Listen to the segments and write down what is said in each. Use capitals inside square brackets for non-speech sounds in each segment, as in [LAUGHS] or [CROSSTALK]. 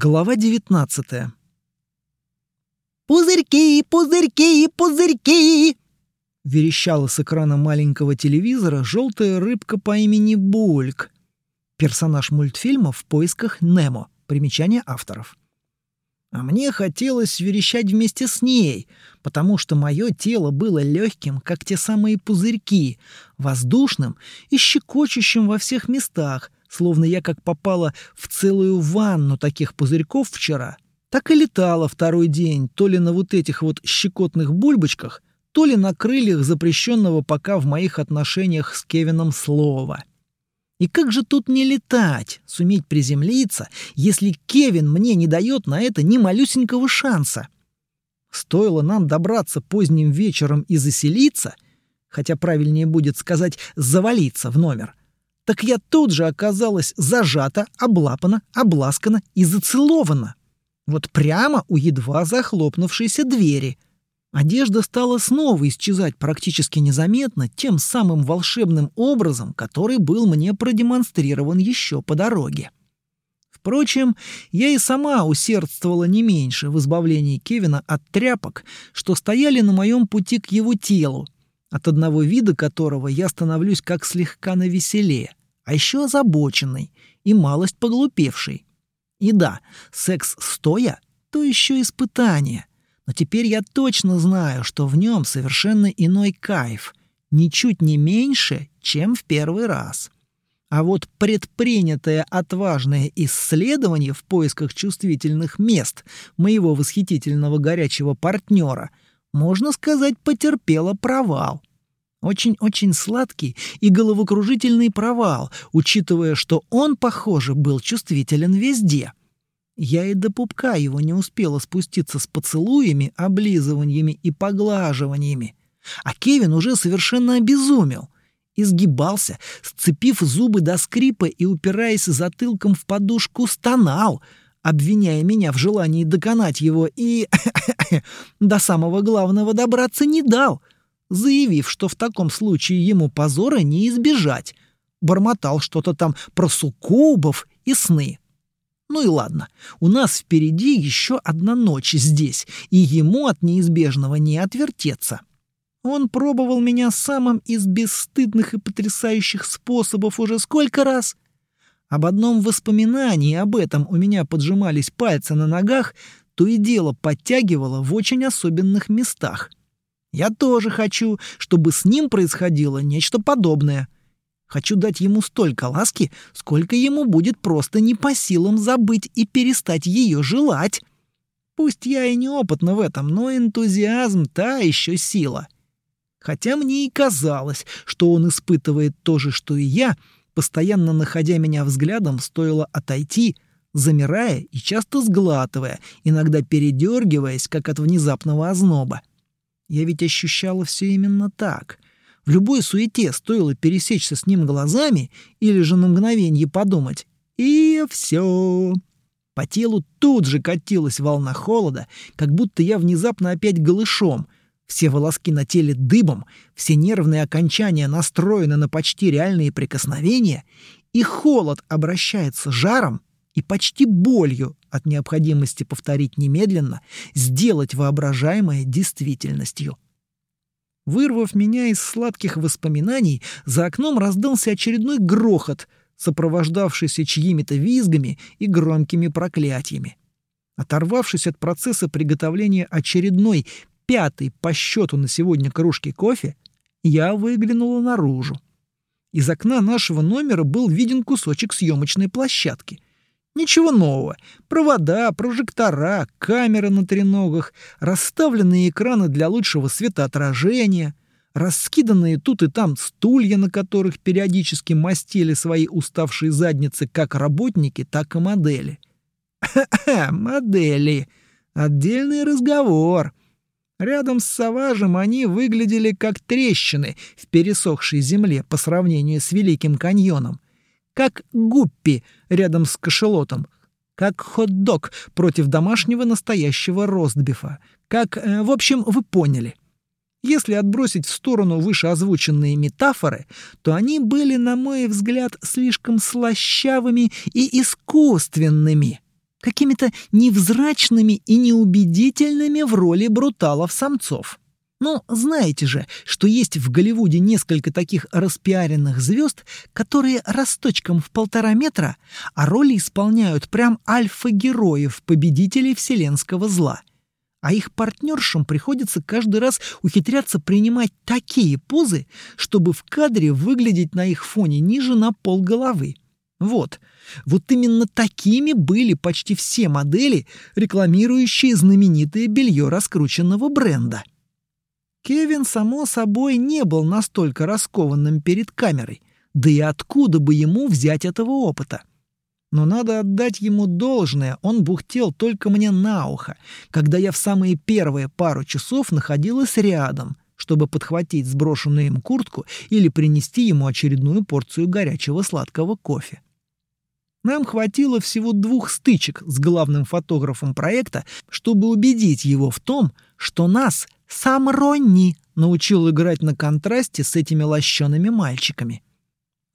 Глава 19 «Пузырьки, пузырьки, пузырьки!» верещала с экрана маленького телевизора желтая рыбка по имени Бульк. Персонаж мультфильма «В поисках Немо». Примечание авторов. А мне хотелось верещать вместе с ней, потому что мое тело было легким, как те самые пузырьки, воздушным и щекочущим во всех местах, словно я как попала в целую ванну таких пузырьков вчера. Так и летала второй день, то ли на вот этих вот щекотных бульбочках, то ли на крыльях запрещенного пока в моих отношениях с Кевином слова. И как же тут не летать, суметь приземлиться, если Кевин мне не дает на это ни малюсенького шанса? Стоило нам добраться поздним вечером и заселиться, хотя правильнее будет сказать «завалиться» в номер, так я тут же оказалась зажата, облапана, обласкана и зацелована. Вот прямо у едва захлопнувшейся двери. Одежда стала снова исчезать практически незаметно тем самым волшебным образом, который был мне продемонстрирован еще по дороге. Впрочем, я и сама усердствовала не меньше в избавлении Кевина от тряпок, что стояли на моем пути к его телу, от одного вида которого я становлюсь как слегка навеселее а еще озабоченный и малость поглупевший. И да, секс стоя — то еще испытание. Но теперь я точно знаю, что в нем совершенно иной кайф, ничуть не меньше, чем в первый раз. А вот предпринятое отважное исследование в поисках чувствительных мест моего восхитительного горячего партнера, можно сказать, потерпело провал. Очень-очень сладкий и головокружительный провал, учитывая, что он, похоже, был чувствителен везде. Я и до пупка его не успела спуститься с поцелуями, облизываниями и поглаживаниями. А Кевин уже совершенно обезумел. Изгибался, сцепив зубы до скрипа и упираясь затылком в подушку, стонал, обвиняя меня в желании доконать его и [COUGHS] до самого главного добраться не дал — заявив, что в таком случае ему позора не избежать. Бормотал что-то там про суккубов и сны. Ну и ладно, у нас впереди еще одна ночь здесь, и ему от неизбежного не отвертеться. Он пробовал меня самым из бесстыдных и потрясающих способов уже сколько раз. Об одном воспоминании об этом у меня поджимались пальцы на ногах, то и дело подтягивало в очень особенных местах. Я тоже хочу, чтобы с ним происходило нечто подобное. Хочу дать ему столько ласки, сколько ему будет просто не по силам забыть и перестать ее желать. Пусть я и неопытна в этом, но энтузиазм — та еще сила. Хотя мне и казалось, что он испытывает то же, что и я, постоянно находя меня взглядом, стоило отойти, замирая и часто сглатывая, иногда передергиваясь, как от внезапного озноба. Я ведь ощущала все именно так. В любой суете стоило пересечься с ним глазами или же на мгновение подумать «И все». По телу тут же катилась волна холода, как будто я внезапно опять голышом. Все волоски на теле дыбом, все нервные окончания настроены на почти реальные прикосновения, и холод обращается жаром и почти болью от необходимости повторить немедленно, сделать воображаемое действительностью. Вырвав меня из сладких воспоминаний, за окном раздался очередной грохот, сопровождавшийся чьими-то визгами и громкими проклятиями. Оторвавшись от процесса приготовления очередной, пятой по счету на сегодня кружки кофе, я выглянула наружу. Из окна нашего номера был виден кусочек съемочной площадки — Ничего нового. Провода, прожектора, камеры на треногах, расставленные экраны для лучшего светоотражения, раскиданные тут и там стулья, на которых периодически мастили свои уставшие задницы как работники, так и модели. модели. Отдельный разговор. Рядом с Саважем они выглядели как трещины в пересохшей земле по сравнению с Великим каньоном как гуппи рядом с кашелотом, как хот-дог против домашнего настоящего ростбифа, как... Э, в общем, вы поняли. Если отбросить в сторону вышеозвученные метафоры, то они были, на мой взгляд, слишком слащавыми и искусственными. какими-то невзрачными и неубедительными в роли бруталов-самцов. Ну, знаете же, что есть в Голливуде несколько таких распиаренных звезд, которые росточком в полтора метра, а роли исполняют прям альфа-героев, победителей вселенского зла. А их партнершам приходится каждый раз ухитряться принимать такие позы, чтобы в кадре выглядеть на их фоне ниже на пол головы. Вот. Вот именно такими были почти все модели, рекламирующие знаменитое белье раскрученного бренда. Кевин, само собой, не был настолько раскованным перед камерой, да и откуда бы ему взять этого опыта? Но надо отдать ему должное, он бухтел только мне на ухо, когда я в самые первые пару часов находилась рядом, чтобы подхватить сброшенную им куртку или принести ему очередную порцию горячего сладкого кофе. Нам хватило всего двух стычек с главным фотографом проекта, чтобы убедить его в том, что нас сам Ронни научил играть на контрасте с этими лощеными мальчиками.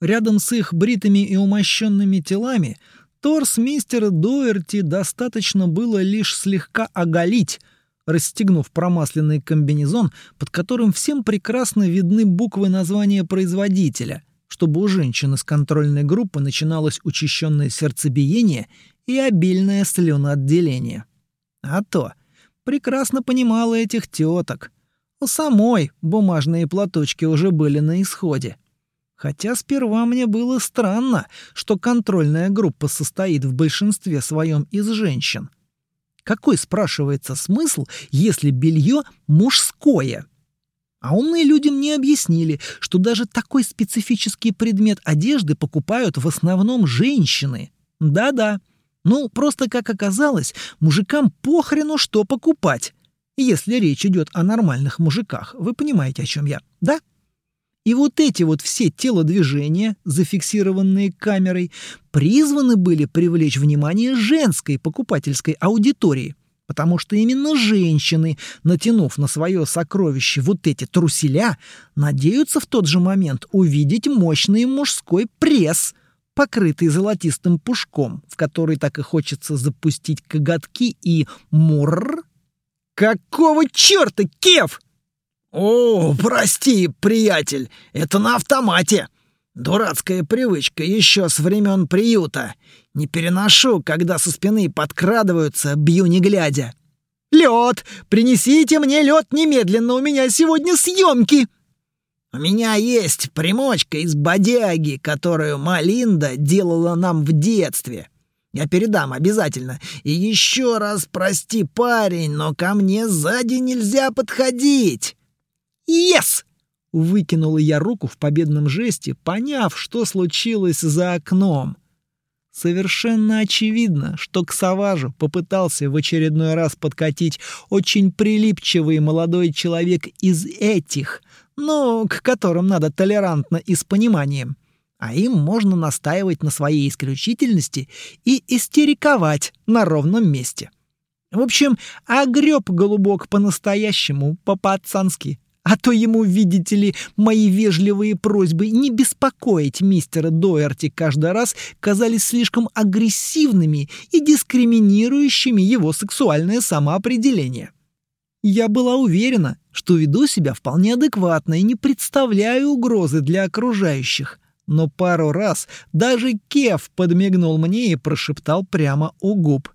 Рядом с их бритыми и умощенными телами торс мистера Доерти достаточно было лишь слегка оголить, расстегнув промасленный комбинезон, под которым всем прекрасно видны буквы названия производителя, чтобы у женщины с контрольной группы начиналось учащенное сердцебиение и обильное слюноотделение. А то прекрасно понимала этих теток. У самой бумажные платочки уже были на исходе. Хотя сперва мне было странно, что контрольная группа состоит в большинстве своем из женщин. Какой, спрашивается, смысл, если белье мужское? А умные люди мне объяснили, что даже такой специфический предмет одежды покупают в основном женщины. Да-да. Ну, просто как оказалось, мужикам похрену что покупать. Если речь идет о нормальных мужиках. Вы понимаете, о чем я, да? И вот эти вот все телодвижения, зафиксированные камерой, призваны были привлечь внимание женской покупательской аудитории, потому что именно женщины, натянув на свое сокровище вот эти труселя, надеются в тот же момент увидеть мощный мужской пресс, покрытый золотистым пушком, в который так и хочется запустить коготки и мурр. «Какого черта, Кев?» «О, прости, приятель, это на автомате. Дурацкая привычка еще с времен приюта. Не переношу, когда со спины подкрадываются, бью не глядя». «Лед! Принесите мне лед немедленно, у меня сегодня съемки!» «У меня есть примочка из бодяги, которую Малинда делала нам в детстве. Я передам обязательно. И еще раз прости, парень, но ко мне сзади нельзя подходить». «Ес!» — выкинула я руку в победном жесте, поняв, что случилось за окном. Совершенно очевидно, что к Саважу попытался в очередной раз подкатить очень прилипчивый молодой человек из этих, ну, к которым надо толерантно и с пониманием. А им можно настаивать на своей исключительности и истериковать на ровном месте. В общем, огреб голубок по-настоящему, по-пацански. А то ему, видите ли, мои вежливые просьбы не беспокоить мистера Доерти каждый раз казались слишком агрессивными и дискриминирующими его сексуальное самоопределение. Я была уверена, что веду себя вполне адекватно и не представляю угрозы для окружающих. Но пару раз даже Кев подмигнул мне и прошептал прямо у губ.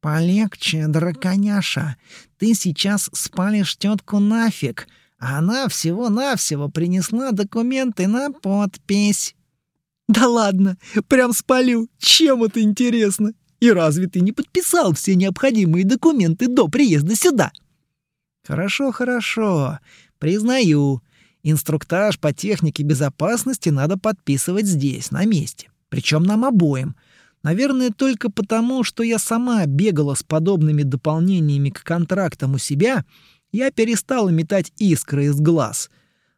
«Полегче, драконяша, ты сейчас спалишь тетку нафиг!» Она всего-навсего принесла документы на подпись. Да ладно, прям спалю. Чем это интересно? И разве ты не подписал все необходимые документы до приезда сюда? Хорошо, хорошо. Признаю. Инструктаж по технике безопасности надо подписывать здесь, на месте. Причем нам обоим. Наверное, только потому, что я сама бегала с подобными дополнениями к контрактам у себя — я перестал метать искры из глаз.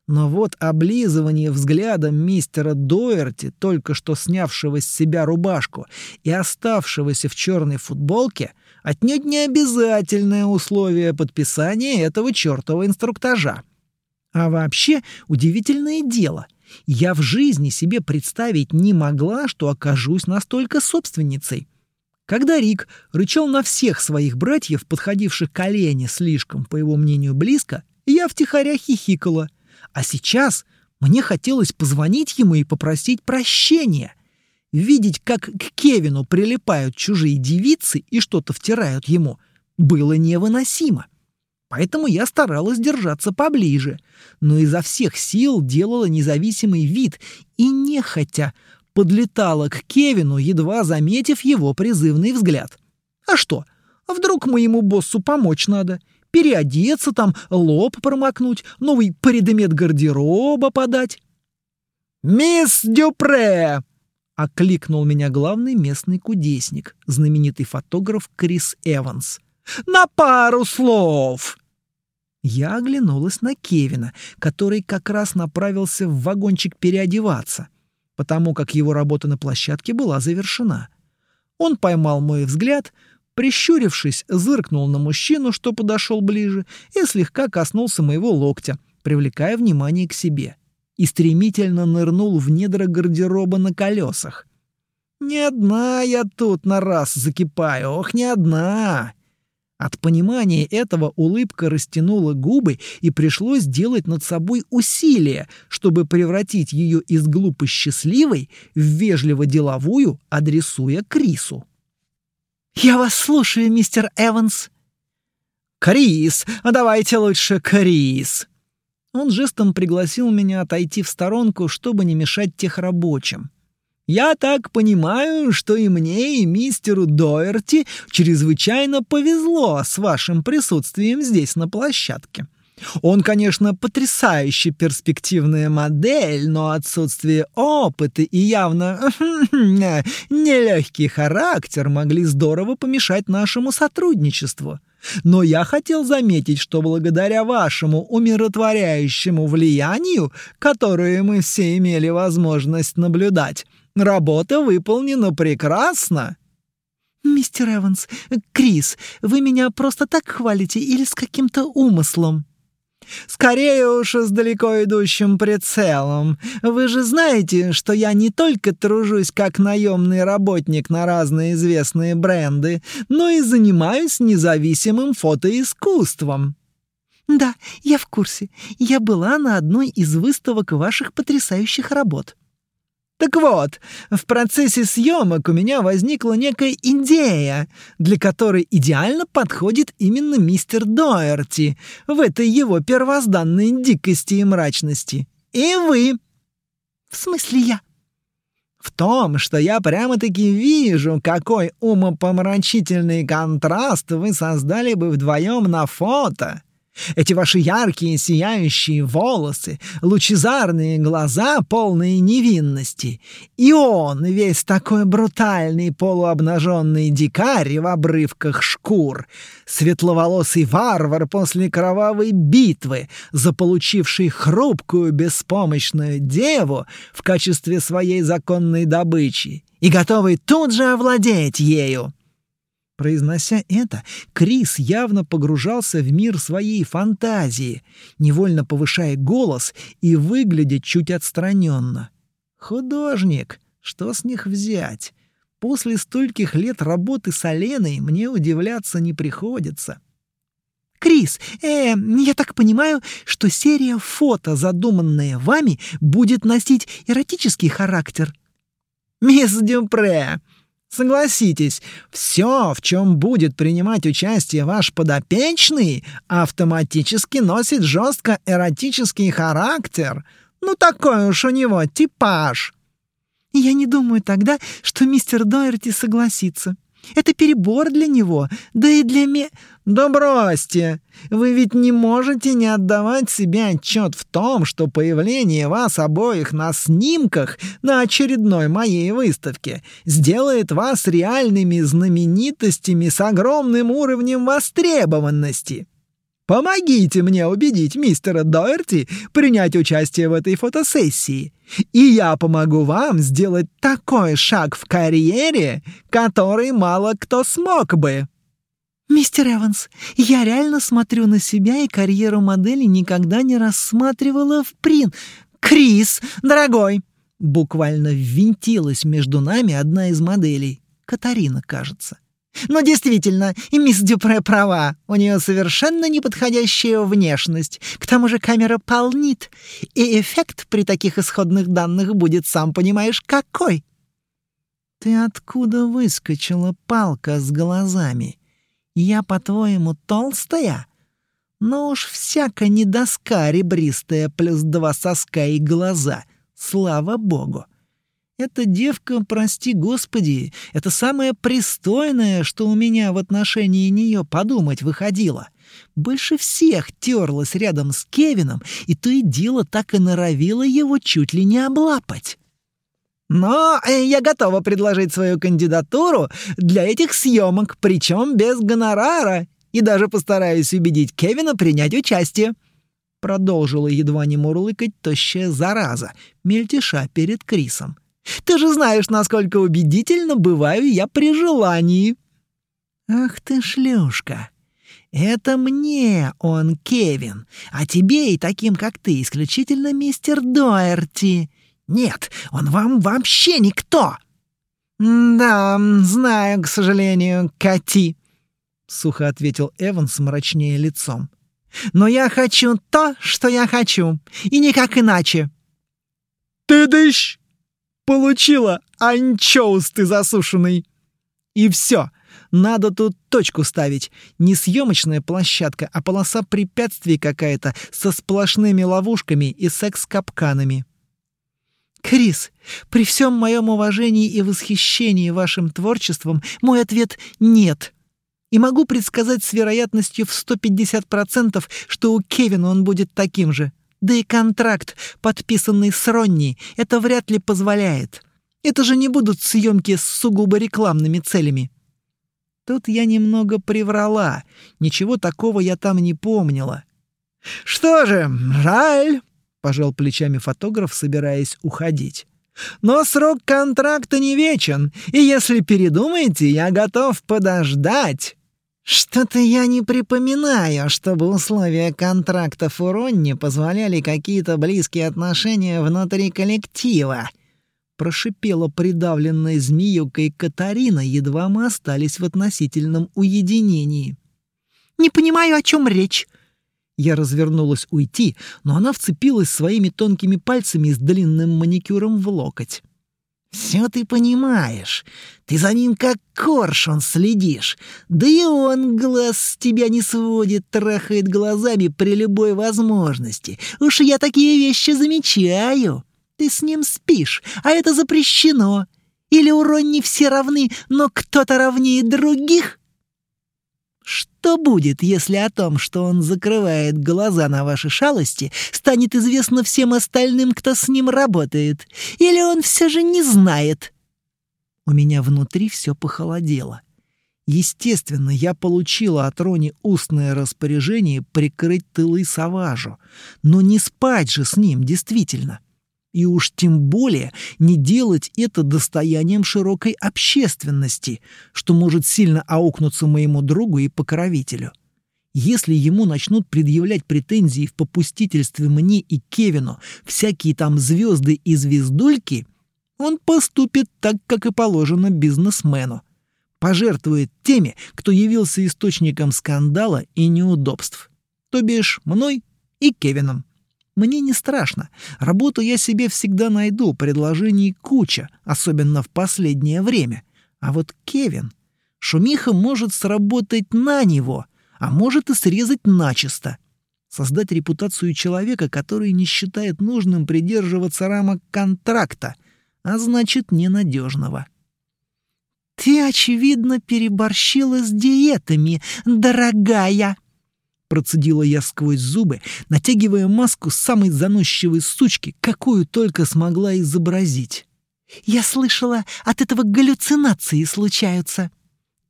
Но вот облизывание взглядом мистера Доерти, только что снявшего с себя рубашку и оставшегося в черной футболке, отнюдь не обязательное условие подписания этого чертова инструктажа. А вообще, удивительное дело. Я в жизни себе представить не могла, что окажусь настолько собственницей. Когда Рик рычал на всех своих братьев, подходивших к олене слишком, по его мнению, близко, я втихаря хихикала. А сейчас мне хотелось позвонить ему и попросить прощения. Видеть, как к Кевину прилипают чужие девицы и что-то втирают ему, было невыносимо. Поэтому я старалась держаться поближе, но изо всех сил делала независимый вид и нехотя подлетала к Кевину, едва заметив его призывный взгляд. А что, вдруг моему боссу помочь надо? Переодеться там, лоб промокнуть, новый предмет гардероба подать? «Мисс Дюпре!» — окликнул меня главный местный кудесник, знаменитый фотограф Крис Эванс. «На пару слов!» Я оглянулась на Кевина, который как раз направился в вагончик переодеваться, потому как его работа на площадке была завершена. Он поймал мой взгляд, прищурившись, зыркнул на мужчину, что подошел ближе, и слегка коснулся моего локтя, привлекая внимание к себе, и стремительно нырнул в недра гардероба на колесах. «Не одна я тут на раз закипаю, ох, не одна!» От понимания этого улыбка растянула губы, и пришлось делать над собой усилие, чтобы превратить ее из глупо счастливой в вежливо-деловую, адресуя Крису. «Я вас слушаю, мистер Эванс». «Крис, а давайте лучше Крис». Он жестом пригласил меня отойти в сторонку, чтобы не мешать тех рабочим. Я так понимаю, что и мне, и мистеру Доерти чрезвычайно повезло с вашим присутствием здесь на площадке. Он, конечно, потрясающе перспективная модель, но отсутствие опыта и явно [LAUGHS] нелегкий характер могли здорово помешать нашему сотрудничеству. Но я хотел заметить, что благодаря вашему умиротворяющему влиянию, которое мы все имели возможность наблюдать, Работа выполнена прекрасно. Мистер Эванс, Крис, вы меня просто так хвалите или с каким-то умыслом? Скорее уж с далеко идущим прицелом. Вы же знаете, что я не только тружусь как наемный работник на разные известные бренды, но и занимаюсь независимым фотоискусством. Да, я в курсе. Я была на одной из выставок ваших потрясающих работ. Так вот, в процессе съемок у меня возникла некая идея, для которой идеально подходит именно мистер Доерти в этой его первозданной дикости и мрачности. И вы. В смысле я? В том, что я прямо-таки вижу, какой умопомрачительный контраст вы создали бы вдвоем на фото. Эти ваши яркие сияющие волосы, лучезарные глаза, полные невинности. И он, весь такой брутальный полуобнаженный дикарь в обрывках шкур, светловолосый варвар после кровавой битвы, заполучивший хрупкую беспомощную деву в качестве своей законной добычи и готовый тут же овладеть ею. Произнося это, Крис явно погружался в мир своей фантазии, невольно повышая голос и выглядя чуть отстраненно. Художник, что с них взять? После стольких лет работы с Оленой мне удивляться не приходится. «Крис, э, я так понимаю, что серия фото, задуманная вами, будет носить эротический характер?» «Мисс Дюпре, Согласитесь, все, в чем будет принимать участие ваш подопечный, автоматически носит жестко эротический характер. Ну такой уж у него типаж. Я не думаю тогда, что мистер Дойерти согласится. Это перебор для него, да и для me... Да бросьте! Вы ведь не можете не отдавать себе отчет в том, что появление вас обоих на снимках на очередной моей выставке сделает вас реальными знаменитостями с огромным уровнем востребованности. Помогите мне убедить мистера Доерти принять участие в этой фотосессии, и я помогу вам сделать такой шаг в карьере, который мало кто смог бы». «Мистер Эванс, я реально смотрю на себя и карьеру модели никогда не рассматривала в прин. Крис, дорогой!» Буквально ввинтилась между нами одна из моделей. Катарина, кажется. Но действительно, и мисс Дюпре права. У нее совершенно неподходящая внешность. К тому же камера полнит. И эффект при таких исходных данных будет, сам понимаешь, какой. Ты откуда выскочила палка с глазами? Я, по-твоему, толстая? Ну уж всяко не доска ребристая плюс два соска и глаза. Слава богу. Эта девка, прости господи, это самое пристойное, что у меня в отношении нее подумать выходило. Больше всех терлась рядом с Кевином, и то и дело так и норовила его чуть ли не облапать. Но э, я готова предложить свою кандидатуру для этих съемок, причем без гонорара, и даже постараюсь убедить Кевина принять участие. Продолжила едва не мурлыкать тощая зараза, мельтеша перед Крисом. Ты же знаешь, насколько убедительно бываю я при желании». «Ах ты шлюшка! Это мне он, Кевин, а тебе и таким, как ты, исключительно мистер Доерти. Нет, он вам вообще никто!» «Да, знаю, к сожалению, Кати», — сухо ответил Эванс мрачнее лицом. «Но я хочу то, что я хочу, и никак иначе». «Ты дышь!» Получила, анчоус ты засушенный. И все. Надо тут точку ставить. Не съемочная площадка, а полоса препятствий какая-то со сплошными ловушками и секс-капканами. Крис, при всем моем уважении и восхищении вашим творчеством, мой ответ — нет. И могу предсказать с вероятностью в 150%, что у Кевина он будет таким же. Да и контракт, подписанный с Ронни, это вряд ли позволяет. Это же не будут съемки с сугубо рекламными целями. Тут я немного приврала. Ничего такого я там не помнила. «Что же, жаль», — пожал плечами фотограф, собираясь уходить. «Но срок контракта не вечен, и если передумаете, я готов подождать». «Что-то я не припоминаю, чтобы условия контракта Фуронни позволяли какие-то близкие отношения внутри коллектива», — прошипела придавленная змеюкой Катарина, едва мы остались в относительном уединении. «Не понимаю, о чем речь». Я развернулась уйти, но она вцепилась своими тонкими пальцами с длинным маникюром в локоть. Все ты понимаешь. Ты за ним как коршун следишь. Да и он глаз с тебя не сводит, трахает глазами при любой возможности. Уж я такие вещи замечаю. Ты с ним спишь, а это запрещено. Или у Ронни все равны, но кто-то равнее других?» Что будет, если о том, что он закрывает глаза на ваши шалости, станет известно всем остальным, кто с ним работает? Или он все же не знает?» У меня внутри все похолодело. Естественно, я получила от Рони устное распоряжение прикрыть тылы Саважу. Но не спать же с ним, действительно и уж тем более не делать это достоянием широкой общественности, что может сильно аукнуться моему другу и покровителю. Если ему начнут предъявлять претензии в попустительстве мне и Кевину всякие там звезды и звездульки, он поступит так, как и положено бизнесмену. Пожертвует теми, кто явился источником скандала и неудобств. То бишь мной и Кевином. Мне не страшно. Работу я себе всегда найду, предложений куча, особенно в последнее время. А вот Кевин... Шумиха может сработать на него, а может и срезать начисто. Создать репутацию человека, который не считает нужным придерживаться рамок контракта, а значит, ненадежного. «Ты, очевидно, переборщила с диетами, дорогая!» Процедила я сквозь зубы, натягивая маску самой заносчивой сучки, какую только смогла изобразить. «Я слышала, от этого галлюцинации случаются.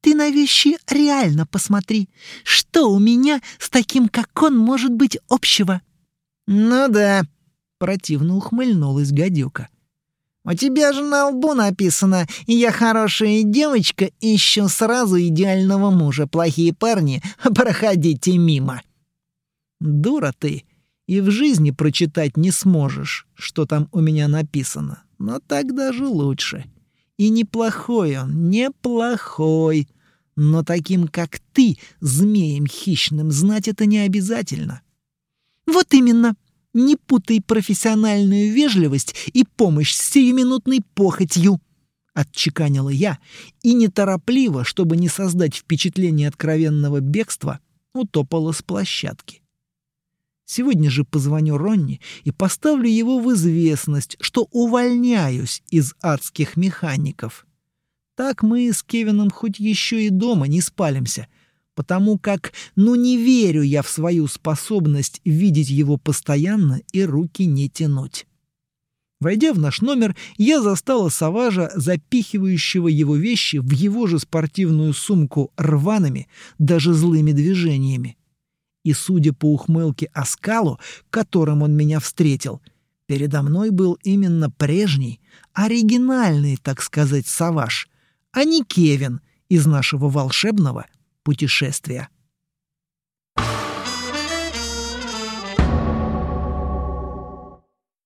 Ты на вещи реально посмотри. Что у меня с таким, как он, может быть общего?» «Ну да», — противно ухмыльнулась гадюка. «У тебя же на лбу написано «Я хорошая девочка, ищу сразу идеального мужа. Плохие парни, [LAUGHS] проходите мимо». «Дура ты, и в жизни прочитать не сможешь, что там у меня написано. Но так даже лучше. И неплохой он, неплохой. Но таким, как ты, змеем хищным, знать это не обязательно. Вот именно. Не путай профессиональную вежливость и помощь с сиюминутной похотью. Отчеканила я и неторопливо, чтобы не создать впечатление откровенного бегства, утопала с площадки. Сегодня же позвоню Ронни и поставлю его в известность, что увольняюсь из адских механиков. Так мы с Кевином хоть еще и дома не спалимся, потому как, ну не верю я в свою способность видеть его постоянно и руки не тянуть. Войдя в наш номер, я застала Саважа, запихивающего его вещи в его же спортивную сумку рваными, даже злыми движениями и, судя по ухмылке оскалу, которым он меня встретил, передо мной был именно прежний, оригинальный, так сказать, Саваш, а не Кевин из нашего волшебного путешествия.